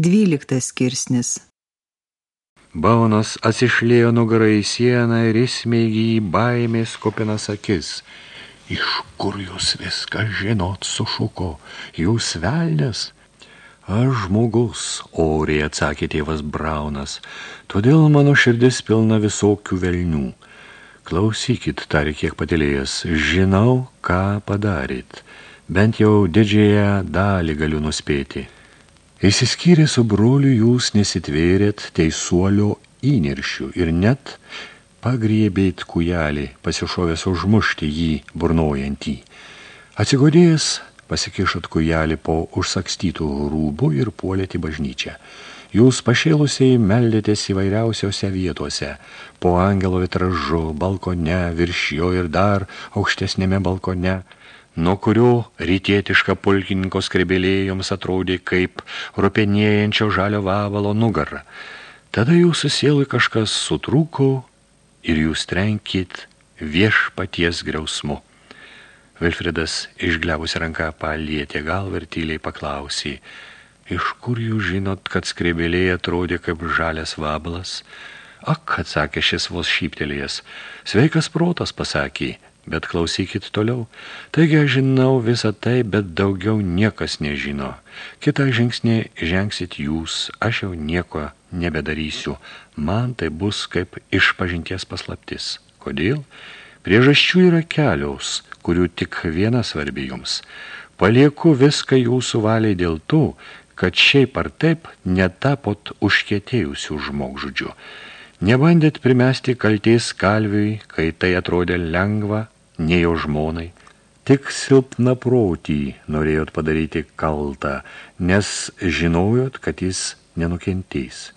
Dvyliktas skirsnis. Baunas atsišlėjo nugarą į sieną ir įsmeigė į baimės kopinas akis. Iš kur jūs viską žinot, sušuko, jūs velnės? Aš žmogus, oriai atsakė tėvas Braunas, todėl mano širdis pilna visokių velnių. Klausykit, tarė kiek patilėjęs, žinau, ką padaryt, bent jau didžiąją dalį galiu nuspėti. Įsiskyrė su broliu jūs nesitvėrėt teisuolio įniršių ir net pagriebėt kujelį, pasišovęs užmušti jį burnojantį. Atsigodėjęs, pasikišot kujelį po užsakstytų rūbų ir puolėti bažnyčią. Jūs pašėlusiai meldėtės įvairiausiose vietose, po angelo vitražu, balkone, virš jo ir dar aukštesnėme balkone – nuo kurio rytietiška pulkininko skrebėlė jums atrodė kaip rupenėjančio žalio vavalo nugarą. Tada jūsų sielui kažkas sutrūko ir jūs trenkit viešpaties griausmu. Vilfridas išgliavusi ranką palietė galvą ir tyliai paklausė, iš kur jūs žinot, kad skrebėlė atrodė kaip žalias vabalas? Ak, atsakė šis vos šyptelėjęs, sveikas protas, pasakė, Bet klausykit toliau. Taigi aš žinau visą tai, bet daugiau niekas nežino. Kitą žingsnį žengsit jūs, aš jau nieko nebedarysiu. Man tai bus kaip išpažinties paslaptis. Kodėl? Priežasčių yra keliaus, kurių tik viena svarbi jums. Palieku viską jūsų valiai dėl to, kad šiaip ar taip netapot užkėtėjusių žmogžudžių. Nebandėt primesti kalties kalviui, kai tai atrodė lengva, nei jo žmonai. Tik silpna protį norėjot padaryti kaltą, nes žinojot, kad jis nenukentės.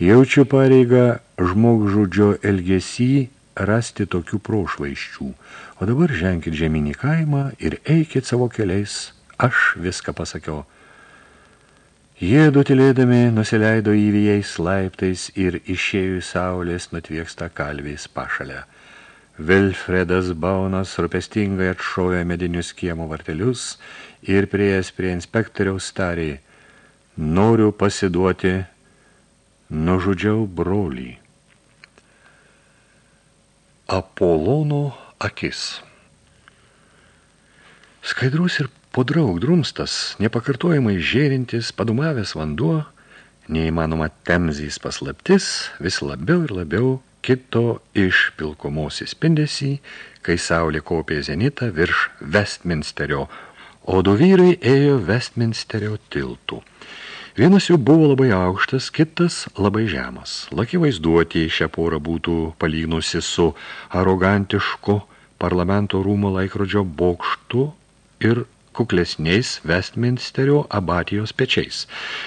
Jaučiu pareigą žmogžudžio elgesį rasti tokių prošvaiščių. O dabar ženkit žemynį kaimą ir eikit savo keliais. Aš viską pasakiau. Jie dutilėdami nusileido įvėjais laiptais ir išėjo į saulės nutviekstą kalviais pašalę. Vilfredas Baunas rūpestingai atšojo medinius kiemo vartelius ir prieės prie inspektoriaus tarė, noriu pasiduoti, nužudžiau brolį. Apolono akis Skaidrus ir podraug drumstas, nepakartojamai žėrintis, padumavęs vanduo, neįmanoma temzys paslaptis, vis labiau ir labiau kito iš pilkumos įspindesį, kai saulė kopė zenitą virš Westminsterio, o du vyrai ėjo Westminsterio tiltų. Vienas jų buvo labai aukštas, kitas labai žemas. Laki vaizduoti šią porą būtų palygnusi su arogantišku parlamento rūmo laikrodžio bokštu ir kuklesniais Westminsterio abatijos pečiais.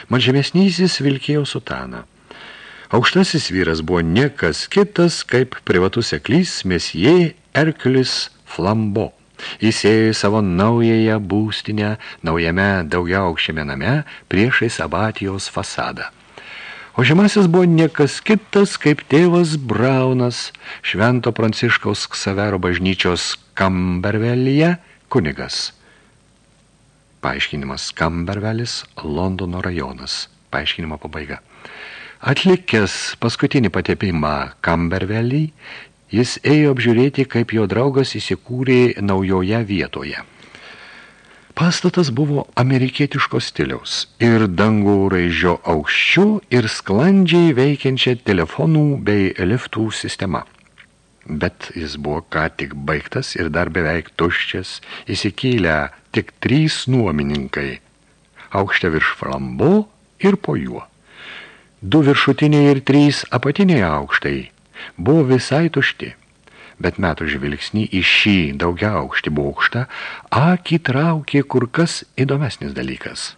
Man žemesnysis vilkėjo sutaną. Aukštasis vyras buvo niekas kitas, kaip privatus eklys mesie Erkulis Flambo. Jis ėjo į savo naująją būstinę, naujame daugiaaukščiame name, priešais abatijos fasadą. O žemasis buvo niekas kitas, kaip tėvas Braunas, švento Pranciškaus Ksavero bažnyčios Kambervelyje kunigas. Paaiškinimas Kambervelis, Londono rajonas. Paaiškinimo pabaiga. Atlikęs paskutinį patepimą Kambervelį, jis ėjo apžiūrėti, kaip jo draugas įsikūrė naujoje vietoje. Pastatas buvo amerikietiško stiliaus ir dangų raižio aukščių ir sklandžiai veikiančia telefonų bei liftų sistema. Bet jis buvo ką tik baigtas ir dar beveik tuščias, įsikėlę tik trys nuomininkai, aukšte virš flambo ir po juo. Du viršutiniai ir trys apatiniai aukštai buvo visai tušti, bet metų žvilgsnį į šį daugia aukštį bokštą akį traukė kur kas įdomesnis dalykas.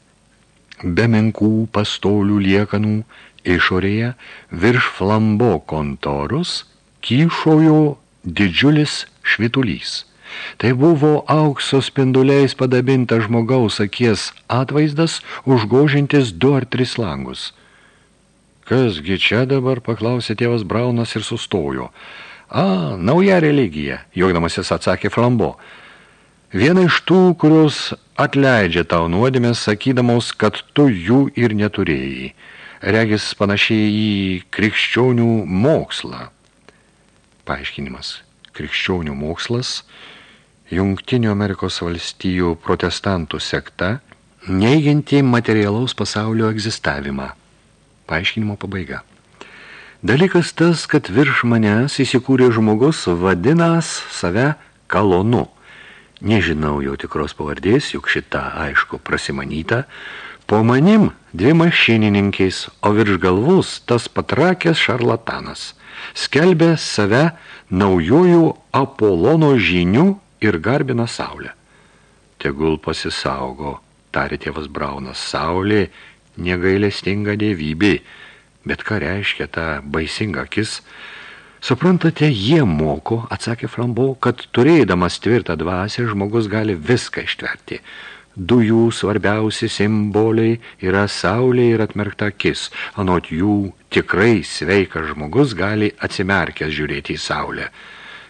Be menkų pastolių liekanų išorėje virš flambo kontorus kyšojo didžiulis švitulys. Tai buvo aukso spinduliais padabinta žmogaus akies atvaizdas, užgožintis du ar tris langus – Kasgi čia dabar, paklausė tėvas Braunas ir sustojo. A, nauja religija, juokdamasis atsakė Flambo. Viena iš tų, kurios atleidžia tau nuodėmės, sakydamos, kad tu jų ir neturėjai. Regis panašiai į krikščionių mokslą. Paaiškinimas. Krikščionių mokslas, Jungtinių Amerikos valstijų protestantų sekta, neigianti materialaus pasaulio egzistavimą. Paaiškinimo pabaiga. Dalykas tas, kad virš manęs įsikūrė žmogus vadinas save kalonu. Nežinau jo tikros pavardės, juk šita, aišku, prasimanyta. Po manim dvi mašinininkiais, o virš galvus tas patrakęs šarlatanas. Skelbė save naujojų Apolono žinių ir garbina saulę. Tegul pasisaugo, tarė tėvas Braunas, saulė negailestinga dievybė, bet ką reiškia ta baisinga akis – Suprantate, jie moko, atsakė Flambo, kad turėdamas tvirtą dvasę žmogus gali viską ištverti. Du jų svarbiausi simboliai yra saulė ir atmerkta akis. Anot jų tikrai sveikas žmogus gali atsimerkęs žiūrėti į saulę.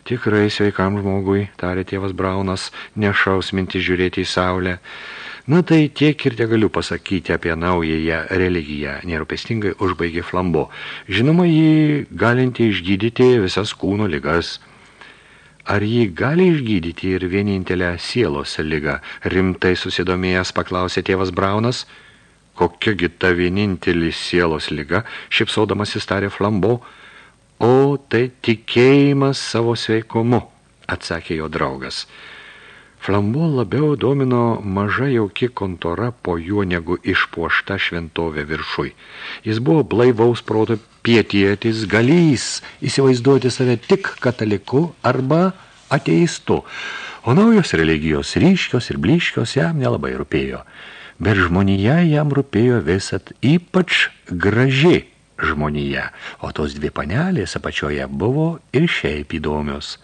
Tikrai sveikam žmogui, tarė tėvas Braunas, nešaus minti žiūrėti į saulę. Na tai tiek ir te galiu pasakyti apie naująją religiją, nerūpestingai užbaigė flambo. Žinoma, jį galinti išgydyti visas kūno ligas. Ar jį gali išgydyti ir vienintelę sielos ligą? Rimtai susidomėjęs paklausė tėvas Braunas. Kokiagi ta vienintelį sielos liga, šipsaudamas įstarė flambo. O tai tikėjimas savo sveikumu, atsakė jo draugas. Flambo labiau domino maža jauki kontora po juo negu išpuošta šventovė viršui. Jis buvo blaivaus proto pietietis, galys įsivaizduoti save tik kataliku arba ateistu, o naujos religijos ryškios ir bliškios jam nelabai rūpėjo. Bet žmonija jam rūpėjo visat ypač graži žmonija, o tos dvi panelės apačioje buvo ir šiaip įdomios.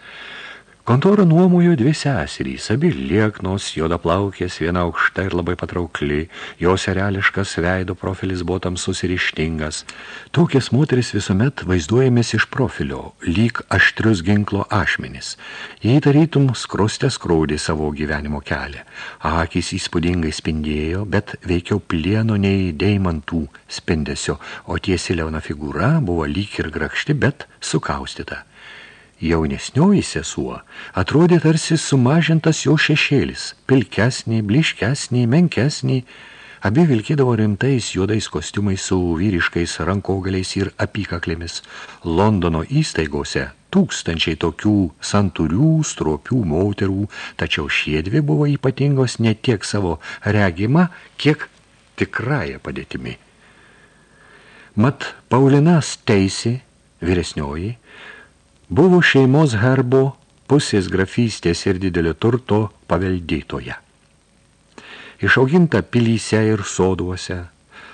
Kontorą nuomojo dvi seserys, abi lieknos, juodaplaukės, viena aukšta ir labai patraukli, jos ereliškas veido profilis buvo tamsus ir ištingas. Tokias moteris visuomet vaizduojamės iš profilio, lyg aštrius ginklo ašmenis. Jei tarytum skrostė skraudė savo gyvenimo kelią. Akys įspūdingai spindėjo, bet veikiau plieno nei deimantų spindesio, o tiesi leona figūra buvo lyg ir grakšti, bet sukaustyta. Jaunesnioji sesuo atrodė tarsi sumažintas jo šešėlis, pilkesnį, bliškesnį, menkesnį, abi vilkėdavo rimtais juodais kostiumais su vyriškais rankogaliais ir apykaklėmis. Londono įstaigose tūkstančiai tokių santurių, stropių moterų, tačiau šiedvi buvo ypatingos ne tiek savo regima, kiek tikrąją padėtimi. Mat Paulinas teisė, vyresnioji, buvo šeimos herbo pusės grafystės ir didelio turto paveldėtoje. Išauginta pilyse ir soduose,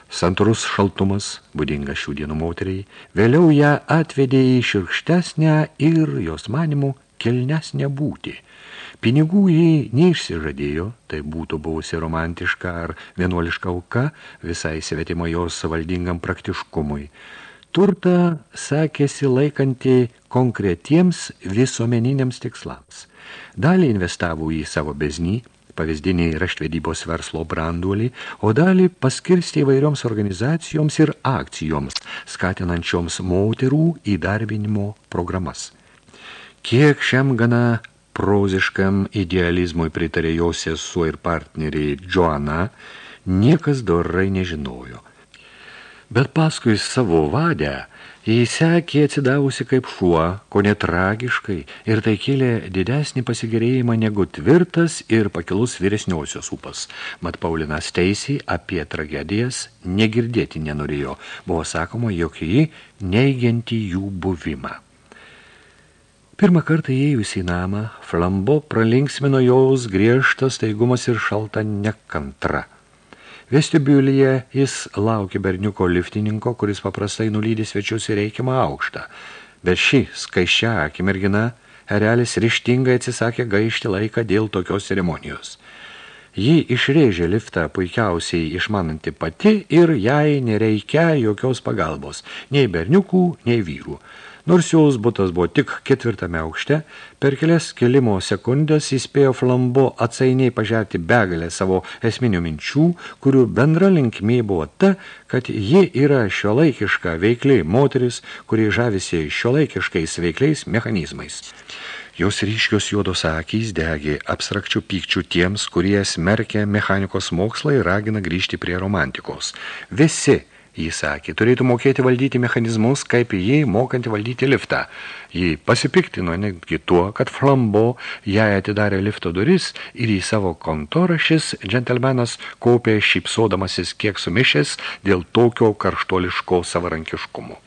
santurus šaltumas, būdinga šių dienų moteriai, vėliau ją atvedė į širkštesnę ir jos manimų kelnesnę būtį. Pinigų jį neišsižadėjo, tai būtų buvusi romantiška ar vienuoliška auka visai svetima jos valdingam praktiškumui turtą sakėsi laikanti konkretiems visuomeniniams tikslams. Dalį investavo į savo beznį, pavyzdinį raštvedybos verslo branduolį, o dalį paskirstė įvairioms organizacijoms ir akcijoms, skatinančioms moterų įdarbinimo programas. Kiek šiam gana proziškam idealizmui pritarė jo sesuo ir partneriai Joana, niekas dorai nežinojo. Bet paskui savo vadę jį sekė atsidavusi kaip šuo, ko netragiškai, ir tai kėlė didesnį pasigerėjimą negu tvirtas ir pakilus vyresniosios upas. Mat Paulinas teisiai apie tragedijas negirdėti nenorėjo. Buvo sakoma, jog ji neigianti jų buvimą. Pirmą kartą įėjus į namą, flambo pralinksmino jaus griežtas taigumas ir šalta nekantra – Vestibiulyje jis laukė berniuko liftininko, kuris paprastai nulydė svečius į reikiamą aukštą. Bet ši skaiščia akimergina erelis ryštingai atsisakė gaišti laiką dėl tokios ceremonijos. Ji išrėžė liftą puikiausiai išmananti pati ir jai nereikia jokios pagalbos, nei berniukų, nei vyrų. Nors jos butas buvo tik ketvirtame aukšte, per kelias kelimo sekundės įspėjo flambo atsainiai pažerti begalę savo esminių minčių, kurių bendra linkmė buvo ta, kad ji yra šiuolaikiška veikliai moteris, kuri žavisi šiuolaikiškais veikliais mechanizmais. Jos ryškios juodos akys degė abstrakčių pykčių tiems, kurie smerkia mechanikos mokslą ir ragina grįžti prie romantikos. Visi, jis sakė, turėtų mokėti valdyti mechanizmus, kaip jį mokanti valdyti liftą. Ji pasipiktino netgi tuo, kad flambo jai atidarė lifto duris ir į savo kontorą šis džentelmenas kaupė šypsodamasis kiek sumišęs dėl tokio karštoliško savarankiškumo.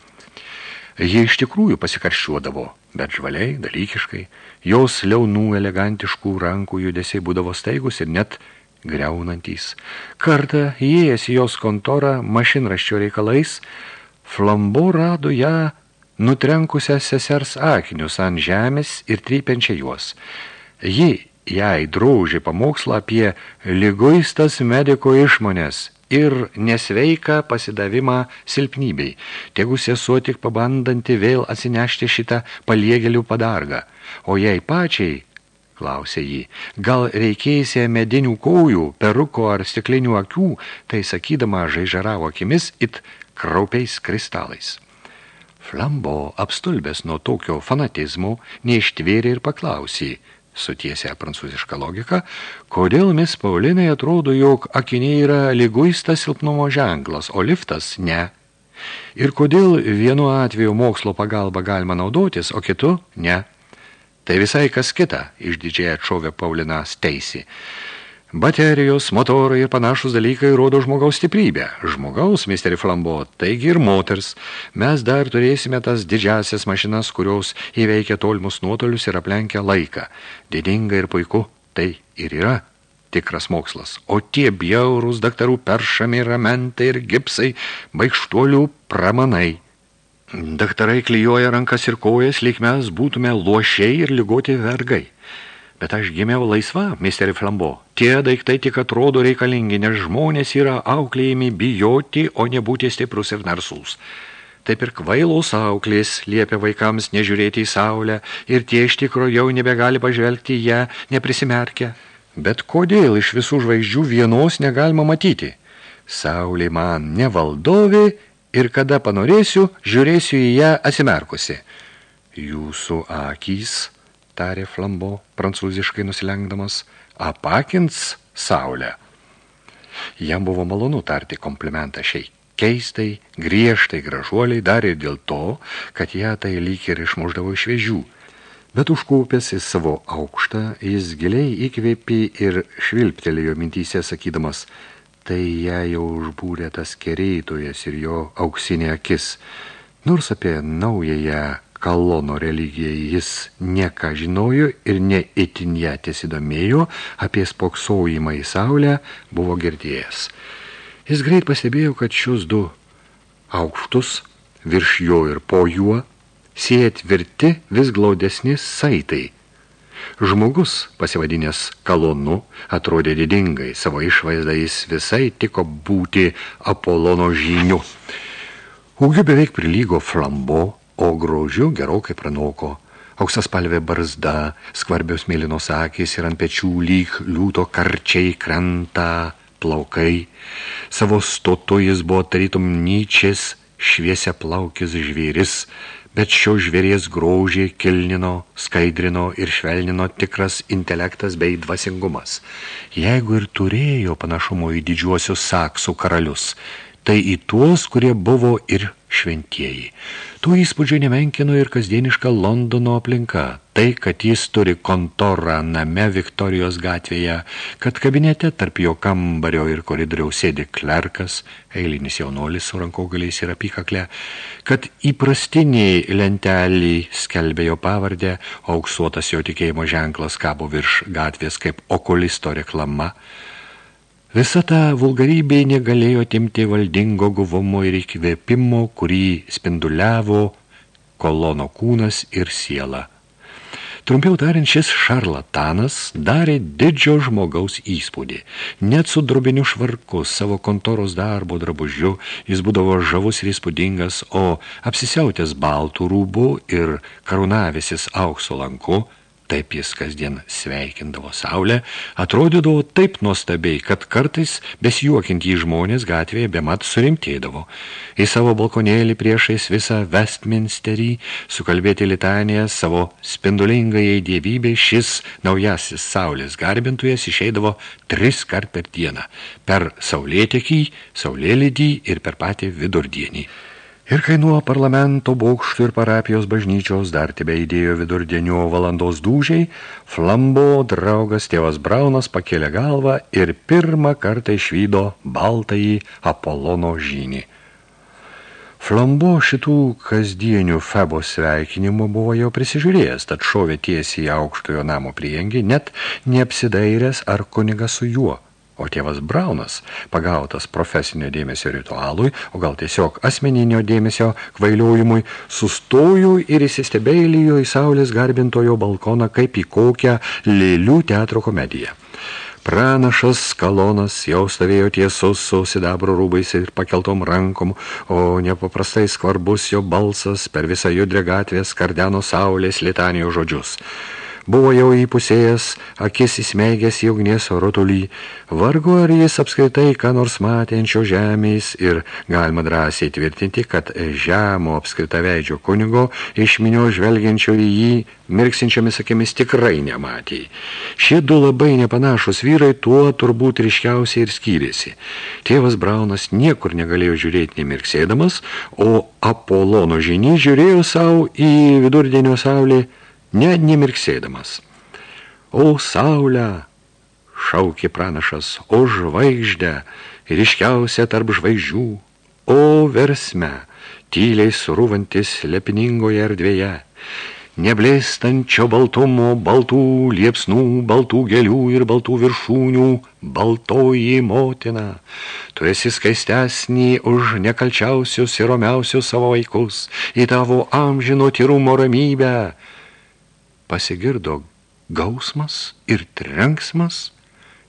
Jie iš tikrųjų pasikarščiuodavo, bet žvaliai, dalykiškai, jos liaunų elegantiškų rankų judesiai būdavo staigus ir net greunantys. Kartą įėjęs į jos kontorą mašinraščio reikalais, flambo rado ją nutrenkusią sesers akinius ant žemės ir trypiančią juos. Ji jai draužė pamokslą apie lyguistas mediko išmonės ir nesveiką pasidavimą silpnybei. Tegu sesuo tik pabandanti vėl atsinešti šitą paliegelių padargą. O jei pačiai, klausė jį, gal reikėjusia medinių kojų, peruko ar stiklinių akių, tai sakydama žaižaravo akimis it kraupiais kristalais. Flambo, apstulbęs nuo tokio fanatizmo, neištvėrė ir paklausė – sutiesia prancūzišką logiką, kodėl mis Paulinai atrodo, jog akiniai yra liguistas silpnumo ženklas, o liftas ne. Ir kodėl vienu atveju mokslo pagalba galima naudotis, o kitu ne. Tai visai kas kita, išdidžiai atšovė Paulinas teisi. Baterijos, motorai ir panašus dalykai rodo žmogaus stiprybę. Žmogaus, misteri Flambo, taigi ir moters. Mes dar turėsime tas didžiasias mašinas, kurios įveikia tolimus nuotolius ir aplenkia laiką. Didinga ir puiku, tai ir yra tikras mokslas. O tie bjaurūs daktarų peršami ramentai ir gipsai, baigštuolių pramanai. Daktarai klyjoja rankas ir kojas, lyg mes būtume lošiai ir ligoti vergai. Bet aš gimiau laisva, misteri Flambo. Tie daiktai tik atrodo reikalingi, nes žmonės yra auklėjami bijoti, o nebūti stiprus ir narsūs. Taip ir kvailaus auklės liepia vaikams nežiūrėti į saulę ir tie iš tikro jau nebegali pažvelgti ją neprisimerkę. Bet kodėl iš visų žvaigždžių vienos negalima matyti? Saulė man nevaldovė ir kada panorėsiu, žiūrėsiu į ją atsimerkusi. Jūsų akys tarė Flambo, prancūziškai nusilenkdamas, apakins saulę. Jam buvo malonu tarti komplimentą šiai keistai, griežtai gražuoliai dar ir dėl to, kad ją tai lyg ir išmuždavo iš vėžių. Bet užkūpęs į savo aukštą, jis giliai įkvėpė ir švilptelėjo mintyse, sakydamas, tai ją jau užbūrė tas kereitojas ir jo auksinė akis. Nors apie naująją Kalono religiją jis nieką žinojo ir ne itin ją tiesidomėjo, apie spoksojimą į saulę buvo girdėjęs. Jis greit pastebėjo, kad šios du aukštus, virš jo ir po juo, sieja tvirti vis glaudesni saitai. Žmogus, pasivadinęs kalonu, atrodė didingai, savo išvaizdą jis visai tiko būti Apolono žiniu. Ūgiu beveik prilygo flambo, o grožiu gerokai pranoko. Auksas palvė barzda, skvarbios mėlynos akys ir ant pečių lyg liūto karčiai krenta plaukai. Savo stotu jis buvo tarytum nyčės šviesia plaukis žvėris, bet šio žvėries grožį kilnino, skaidrino ir švelnino tikras intelektas bei dvasingumas. Jeigu ir turėjo panašumo į didžiuosius saksų karalius, tai į tuos, kurie buvo ir šventieji. Tų įspūdžių nemenkino ir kasdieniška Londono aplinka. Tai, kad jis turi kontorą name Viktorijos gatvėje, kad kabinete tarp jo kambario ir koridoriaus sėdi klerkas, eilinis jaunolis su rankogaliais ir apykakle, kad įprastiniai lentelį skelbė jo pavardę, auksuotas jo tikėjimo ženklas kabo virš gatvės kaip okulisto reklama – Visa ta vulgarybė negalėjo timti valdingo guvumo ir įkvėpimo, kurį spinduliavo kolono kūnas ir siela. Trumpiau tariant, šis šarlatanas darė didžio žmogaus įspūdį. Net su drobiniu švarku, savo kontoros darbo drabužiu, jis būdavo žavus ir įspūdingas, o apsisiautęs baltų rūbų ir karūnavėsis aukso lanku – taip jis kasdien sveikindavo saulę, atrodydavo taip nuostabiai, kad kartais besijuokintį žmonės gatvėje bemat surimtėdavo. Į savo balkonėlį priešais visą Westminsterį sukalbėti litaniją savo spindulingai dievybei šis naujasis saulės garbintojas išeidavo tris kart per dieną, per saulėtekį, saulėlydį ir per patį vidurdienį. Ir kai nuo parlamento bokštų ir parapijos bažnyčios dar tebe įdėjo vidurdienio valandos dūžiai, flambo draugas tėvas Braunas pakėlė galvą ir pirmą kartą išvydo baltąjį Apolono žynį. Flambo šitų kasdienių Febo sveikinimų buvo jau prisižiūrėjęs, tad šovė tiesiai į aukštojo namo priengį, net neapsidairęs ar kunigas su juo – O tėvas Braunas, pagautas profesinio dėmesio ritualui, o gal tiesiog asmeninio dėmesio kvailiojimui, sustojo ir įsistebėlijo į saulės garbintojo balkoną kaip į kokią lėlių teatro komediją. Pranašas kalonas jau stovėjo tiesus su sidabro rūbais ir pakeltom rankom, o nepaprastai skvarbus jo balsas per visą judrę gatvę skardeno saulės litanijos žodžius – buvo jau įpusėjęs, akis įsmeigęs į ugnies rotulį. Vargu ar jis apskritai ką nors matėnčio žemės ir galima drąsiai tvirtinti, kad žemo apskritaveidžio kunigo iš minio žvelgiančio į jį mirksinčiomis akimis tikrai nematė. Šie du labai nepanašus vyrai tuo turbūt ryškiausiai ir skyrėsi. Tėvas Braunas niekur negalėjo žiūrėti nemirksėdamas, o Apolono žinį žiūrėjo savo į vidurdienio saulį ne nemirksėdamas. O saulę, šaukė pranašas, o žvaigždę, ryškiausia tarp žvaigždžių, o versme, tyliai surūvantis lepiningoje erdvėje, neblėstančio baltumo, baltų liepsnų, baltų gėlių ir baltų viršūnių, baltoji motina. Tu esi skaistesnį už nekalčiausius ir romiausius savo vaikus, į tavo amžino tyrumo ramybę, pasigirdo gausmas ir trenksmas,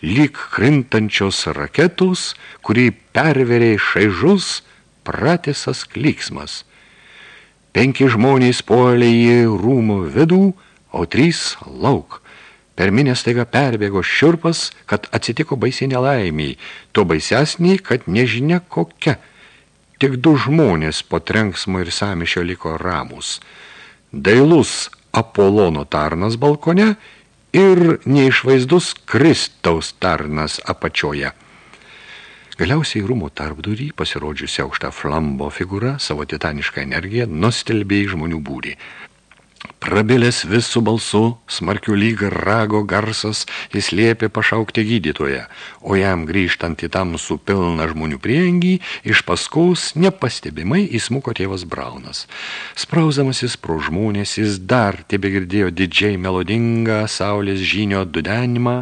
lyg krintančios raketos, kurį perverė šaižus pratisas klyksmas. Penki žmonės puolė į rūmų vidų, o trys lauk. Per minę staiga perbėgo šiurpas, kad atsitiko baisiai nelaimiai, to baisesnį, kad nežinia kokia. Tik du žmonės po trenksmo ir samišio liko ramus. Dailus Apolono tarnas balkone ir neišvaizdus Kristaus tarnas apačioje. Galiausiai rūmų tarpdurį pasirodžiusi aukšta flambo figūra savo titanišką energiją nustelbė į žmonių būrį. Prabilęs visų balsu, smarkių lyg rago garsas, jis liepė pašaukti gydytoją, o jam grįžtant į tamsų pilną žmonių priengį, iš paskaus nepastebimai įsmuko tėvas Braunas. Sprauzamasis pro žmonės, jis dar tebe girdėjo didžiai melodingą saulės žynio dudenimą,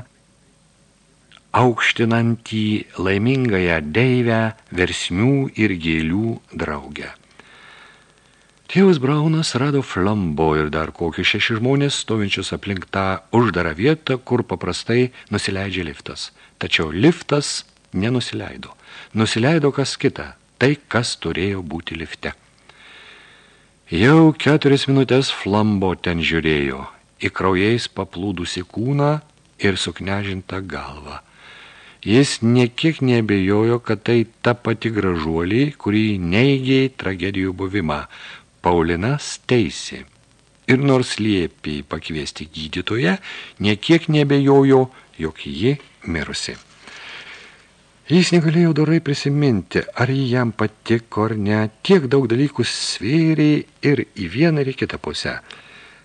aukštinantį laimingąją deivę versmių ir gėlių draugę. Tėvas Braunas rado flambo ir dar kokį šeši žmonės stovinčius aplink tą uždarą vietą, kur paprastai nusileidžia liftas. Tačiau liftas nenusileido. Nusileido kas kita, tai kas turėjo būti lifte. Jau keturis minutės flambo ten žiūrėjo, į kraujais paplūdusi kūną ir suknežintą galvą. Jis niekiek nebejojo, kad tai ta pati gražuolį, kurį neigė tragedijų buvimą, Paulina teisė. Ir nors liepė pakviesti gydytoje, niekiek nebejojo, jog ji mirusi. Jis negalėjo dorai prisiminti, ar jį jam patiko ar ne, tiek daug dalykų svėrė ir į vieną ir į kitą pusę.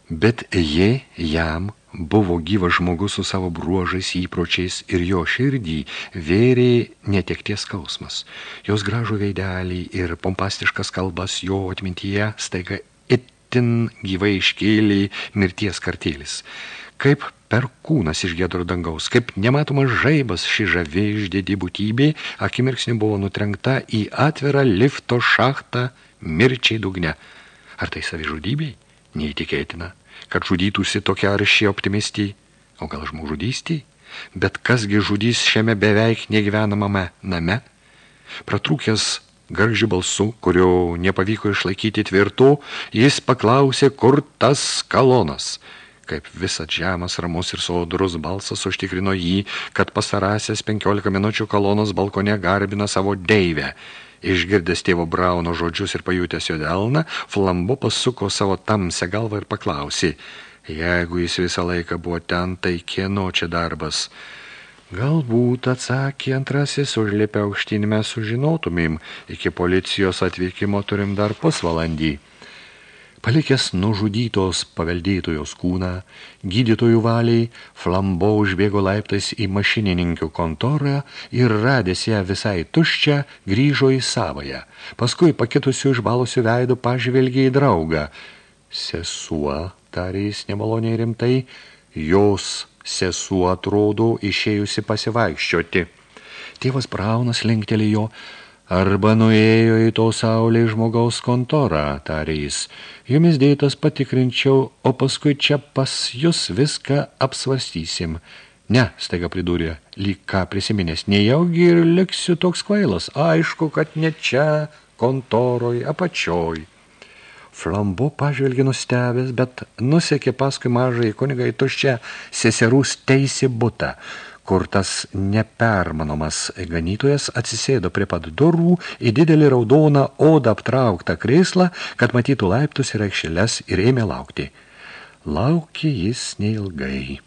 Bet ji jam buvo gyvas žmogus su savo bruožais, įpročiais ir jo širdį vėrė netekties skausmas. Jos gražų veidelį ir pompastiškas kalbas jo atmintyje staiga itin gyvai iškėlė mirties kartėlis. Kaip per kūnas iš gedro dangaus, kaip nematomas žaibas ši žavė išdėdį būtybė, akimirksniu buvo nutrenkta į atvirą lifto šachtą mirčiai dugne. Ar tai savižudybei? Neįtikėtina. kad žudytųsi tokia arši optimistį, o gal žmogžudystį? Bet kasgi žudys šiame beveik negyvenamame name? Pratrūkęs garžį balsu, kurio nepavyko išlaikyti tvirtų, jis paklausė, kur tas kalonas. Kaip visat žemas, ramus ir sodrus balsas užtikrino jį, kad pasarasęs 15 minučių kalonas balkone garbina savo deivę. Išgirdęs tėvo Brauno žodžius ir pajutęs jo delną, Flambo pasuko savo tamsią galvą ir paklausė, jeigu jis visą laiką buvo ten, tai kieno čia darbas? Galbūt atsakė antrasis, užlipę aukštyn mes sužinotumėm, iki policijos atvykimo turim dar pusvalandį. Palikęs nužudytos paveldėtojos kūną, gydytojų valiai, flambo užbėgo laiptais į mašinininkių kontorą ir radęs ją visai tuščią, grįžo į savąją. Paskui pakitusių išbalusių veidų pažvelgė į draugą. Sesuo, tarė jis nemaloniai rimtai, jos sesuo atrodo išėjusi pasivaikščioti. Tėvas Braunas linktelėjo, Arba nuėjo į to saulė žmogaus kontorą, tarė jis. Jumis dėtas patikrinčiau, o paskui čia pas jūs viską apsvarstysim. Ne, staiga pridūrė, lyg ką prisiminęs, nejaugi ir liksiu toks kvailas. Aišku, kad ne čia, kontoroj, apačioj. Flambo pažvelgė nustebęs, bet nusekė paskui mažai kunigai tuščią seserų teisį butą kur tas nepermanomas ganytojas atsisėdo prie pat durų į didelį raudoną odą aptrauktą krėslą, kad matytų laiptus ir aikšeles ir ėmė laukti. Laukė jis neilgai.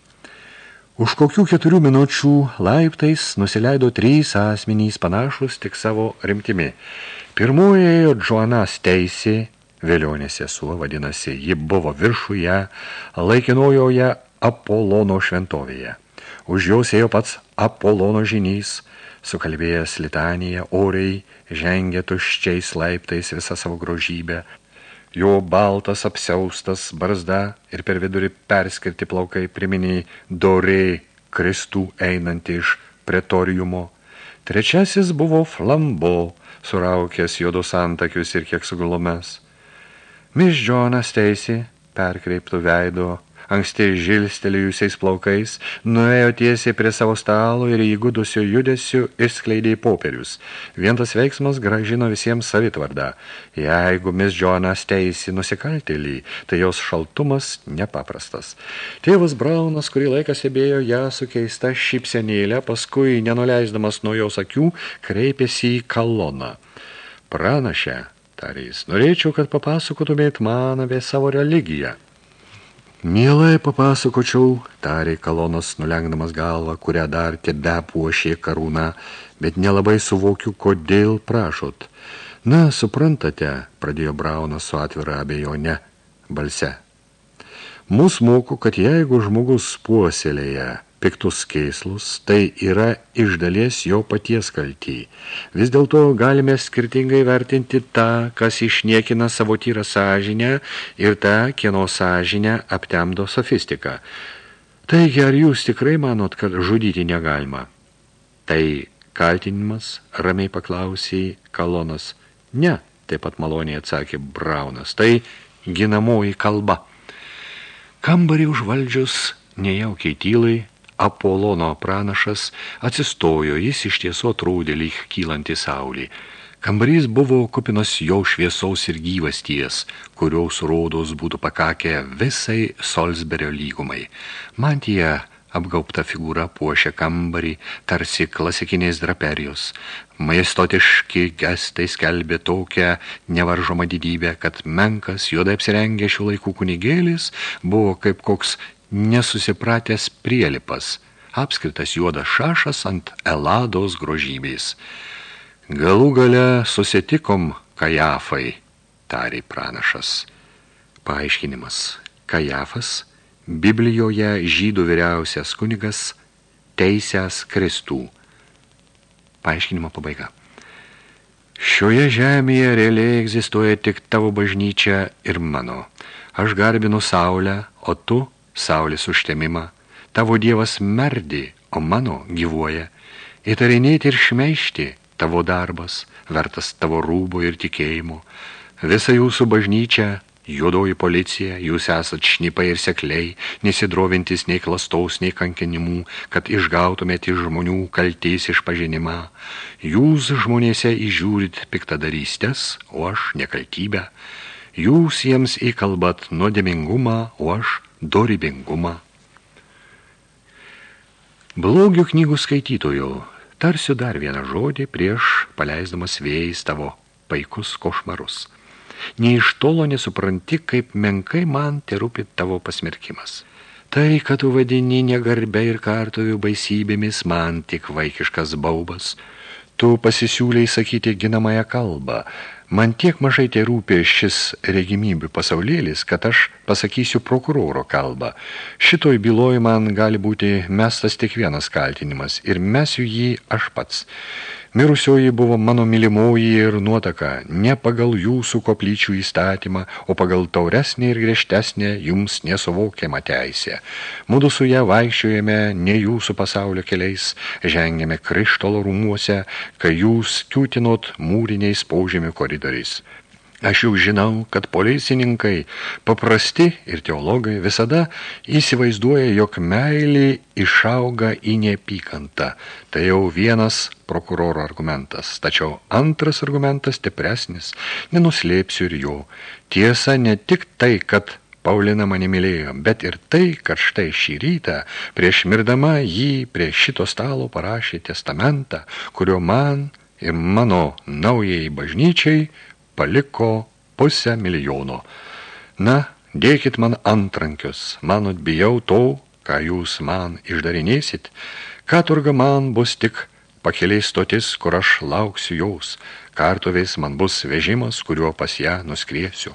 Už kokių keturių minučių laiptais nusileido trys asmenys panašus tik savo rimtimi. Pirmoje ėjo Džoanas teisė, vėlionės sesuo vadinasi, ji buvo viršuje, laikinojoje Apolono šventovėje. Už jos ėjo pats Apolono žinys, sukalbėjęs litaniją, oriai žengė tuščiais laiptais visą savo grožybę. Jo baltas apsiaustas barzda ir per vidurį perskirti plaukai priminiai doriai kristų einantį iš pretoriumo. Trečiasis buvo flambo, suraukęs juodus antakius ir kiek sugulomės. Miš Džonas teisė, perkreiptų veido, anksti žilstelėjusiais plaukais, nuėjo tiesiai prie savo stalo ir įgudusio judesių išskleidė popierius. Vientas veiksmas gražino visiems savitvardą. Jeigu mis Džonas teisi nusikaltėlį, tai jos šaltumas nepaprastas. Tėvas Braunas, kurį laiką stebėjo ją su keista šypsenėlė, paskui, nenuleisdamas nuo jos akių, kreipėsi į kaloną. Pranašę, tarė jis, norėčiau, kad papasakotumėt man apie savo religiją. Mielai papasakočiau, tarė kalonas, nulengdamas galvą, kurią dar tebe puošė karūna, bet nelabai suvokiu, kodėl prašot. Na, suprantate, pradėjo Braunas su atvira abejone balse. Mūsų moko, kad jeigu žmogus puoselėja piktus keislus, tai yra iš dalies jo paties kaltį. Vis dėlto galime skirtingai vertinti tą, kas išniekina savo tyrą sąžinę ir tą, kieno sąžinę aptemdo sofistiką. Taigi, ar jūs tikrai manot, kad žudyti negalima? Tai kaltinimas, ramiai paklausė kalonas. Ne, taip pat maloniai atsakė Braunas. Tai ginamoji kalba. Kambarį užvaldžius nejaukiai tylai Apolono pranašas atsistojo, jis iš tiesų atrodė lyg kylanti saulė. Kambarys buvo kupinas jo šviesaus ir gyvasties, kurios rodos būtų pakakę visai Solsberio lygumai. Mantija apgaubta figūra puošia kambarį, tarsi klasikinės draperijos. Majestotiški gestai skelbė tokią nevaržomą didybę, kad menkas, juodai apsirengę šių laikų kunigėlis, buvo kaip koks nesusipratęs prielipas, apskritas juodas šašas ant elados grožybės. Galų gale susitikom Kajafai, tarė pranašas. Paaiškinimas. Kajafas, Biblijoje žydų vyriausias kunigas, teisęs Kristų. Paaiškinimo pabaiga. Šioje žemėje realiai egzistuoja tik tavo bažnyčia ir mano. Aš garbinu Saulę, o tu saulės užtemimą, tavo dievas merdi, o mano gyvuoja, įtarinėti ir šmeišti tavo darbas, vertas tavo rūbo ir tikėjimo, visa jūsų bažnyčia Juodoji policija, jūs esat šnipai ir sekliai, nesidrovintis nei klastaus, nei kankinimų, kad išgautumėte iš žmonių kaltės išpažinimą. Jūs žmonėse įžiūrit piktadarystės, o aš nekaltybę. Jūs jiems įkalbat nuodėmingumą, o aš dorybingumą. Blogių knygų skaitytojų, tarsiu dar vieną žodį prieš paleisdamas vėjais tavo paikus košmarus – nei iš tolo nesupranti, kaip menkai man te rūpi tavo pasmerkimas. Tai, kad tu vadini negarbę ir kartuvių baisybėmis, man tik vaikiškas baubas. Tu pasisiūliai sakyti ginamąją kalbą. Man tiek mažai tai rūpė šis regimybių pasaulėlis, kad aš pasakysiu prokuroro kalbą. Šitoj byloj man gali būti mestas tik vienas kaltinimas ir mesiu jį aš pats. Mirusioji buvo mano mylimoji ir nuotaka, ne pagal jūsų koplyčių įstatymą, o pagal tauresnį ir griežtesnę jums nesuvokiamą teisę. Mudu su ją vaikščiojame ne jūsų pasaulio keliais, žengėme krištolo rūmuose, kai jūs kiūtinot mūriniais paužėmių koridoriais. Aš jau žinau, kad policininkai, paprasti ir teologai visada įsivaizduoja, jog meilė išauga į neapykantą. Tai jau vienas prokuroro argumentas. Tačiau antras argumentas stipresnis, nenuslėpsiu ir jo. Tiesa ne tik tai, kad Paulina mane mylėjo, bet ir tai, kad štai šį rytą prieš mirdama jį prie šito stalo parašė testamentą, kurio man ir mano naujai bažnyčiai paliko pusę milijono. Na, dėkit man antrankius, manot bijau to, ką jūs man išdarinėsit, katurga man bus tik pakeliai stotis, kur aš lauksiu jaus, kartuviais man bus vežimas, kuriuo pas ją nuskriesiu.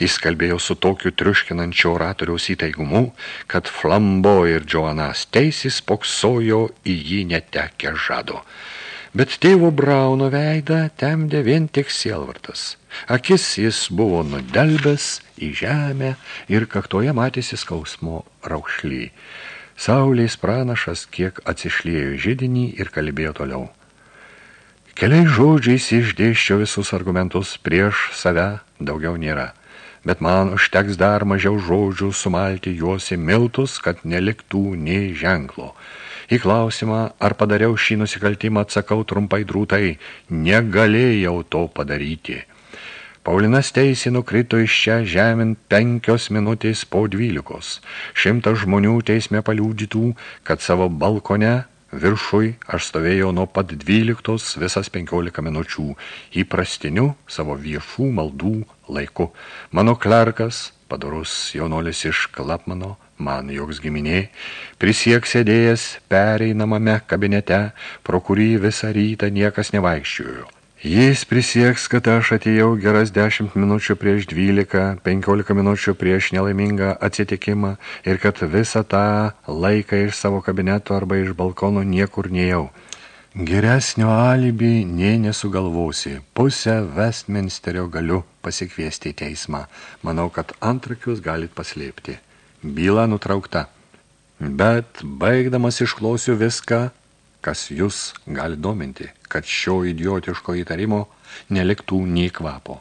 Jis kalbėjo su tokiu triuškinančio oratoriaus įtaigumu, kad Flambo ir Joanas teisis poksojo į jį netekę žado bet tėvo Brauno veidą temdė vien tik sielvartas. Akis jis buvo nudelbęs į žemę ir kaktoje matėsi skausmo raukšly. Saulės pranašas kiek atsišlėjo žydinį ir kalbėjo toliau. Keliais žodžiais išdėščio visus argumentus prieš save daugiau nėra, bet man užteks dar mažiau žodžių sumalti juos į miltus, kad neliktų nei ženklo. Į klausimą, ar padariau šį nusikaltimą, atsakau trumpai drūtai, negalėjau to padaryti. Paulinas teisė nukrito iš čia žemint penkios minutės po dvylikos. Šimtas žmonių teisme paliūdytų, kad savo balkone viršui aš stovėjau nuo pat dvyliktos visas penkiolika minučių įprastiniu savo viešų maldų laiku. Mano klerkas, padorus jaunolis iš Klapmano, man joks giminė, prisiek sėdėjęs pereinamame kabinete, pro kurį visą rytą niekas nevaikščiojo. Jis prisieks, kad aš atėjau geras dešimt minučių prieš dvylika, penkiolika minučių prieš nelaimingą atsitikimą ir kad visą tą laiką iš savo kabineto arba iš balkono niekur nejau. Geresnio alibi nei nesugalvosi. Pusę Westminsterio galiu pasikviesti į teismą. Manau, kad antrakius galit paslėpti. Byla nutraukta. Bet baigdamas išklausiu viską, kas jūs gali dominti, kad šio idiotiško įtarimo neliktų nei kvapo.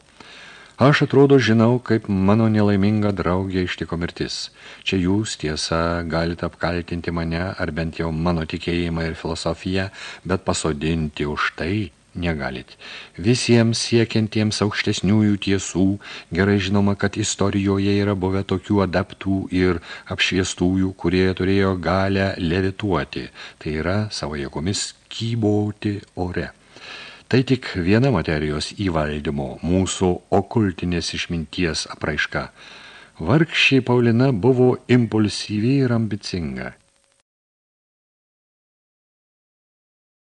Aš atrodo žinau, kaip mano nelaiminga draugė ištiko mirtis. Čia jūs tiesa galite apkaltinti mane, ar bent jau mano tikėjimą ir filosofiją, bet pasodinti už tai, negalit. Visiems siekiantiems aukštesniųjų tiesų gerai žinoma, kad istorijoje yra buvę tokių adaptų ir apšviestųjų, kurie turėjo galę levituoti, tai yra savo jėgomis kybauti ore. Tai tik viena materijos įvaldymo, mūsų okultinės išminties apraiška. Vargšiai Paulina buvo impulsyviai ir ambicinga.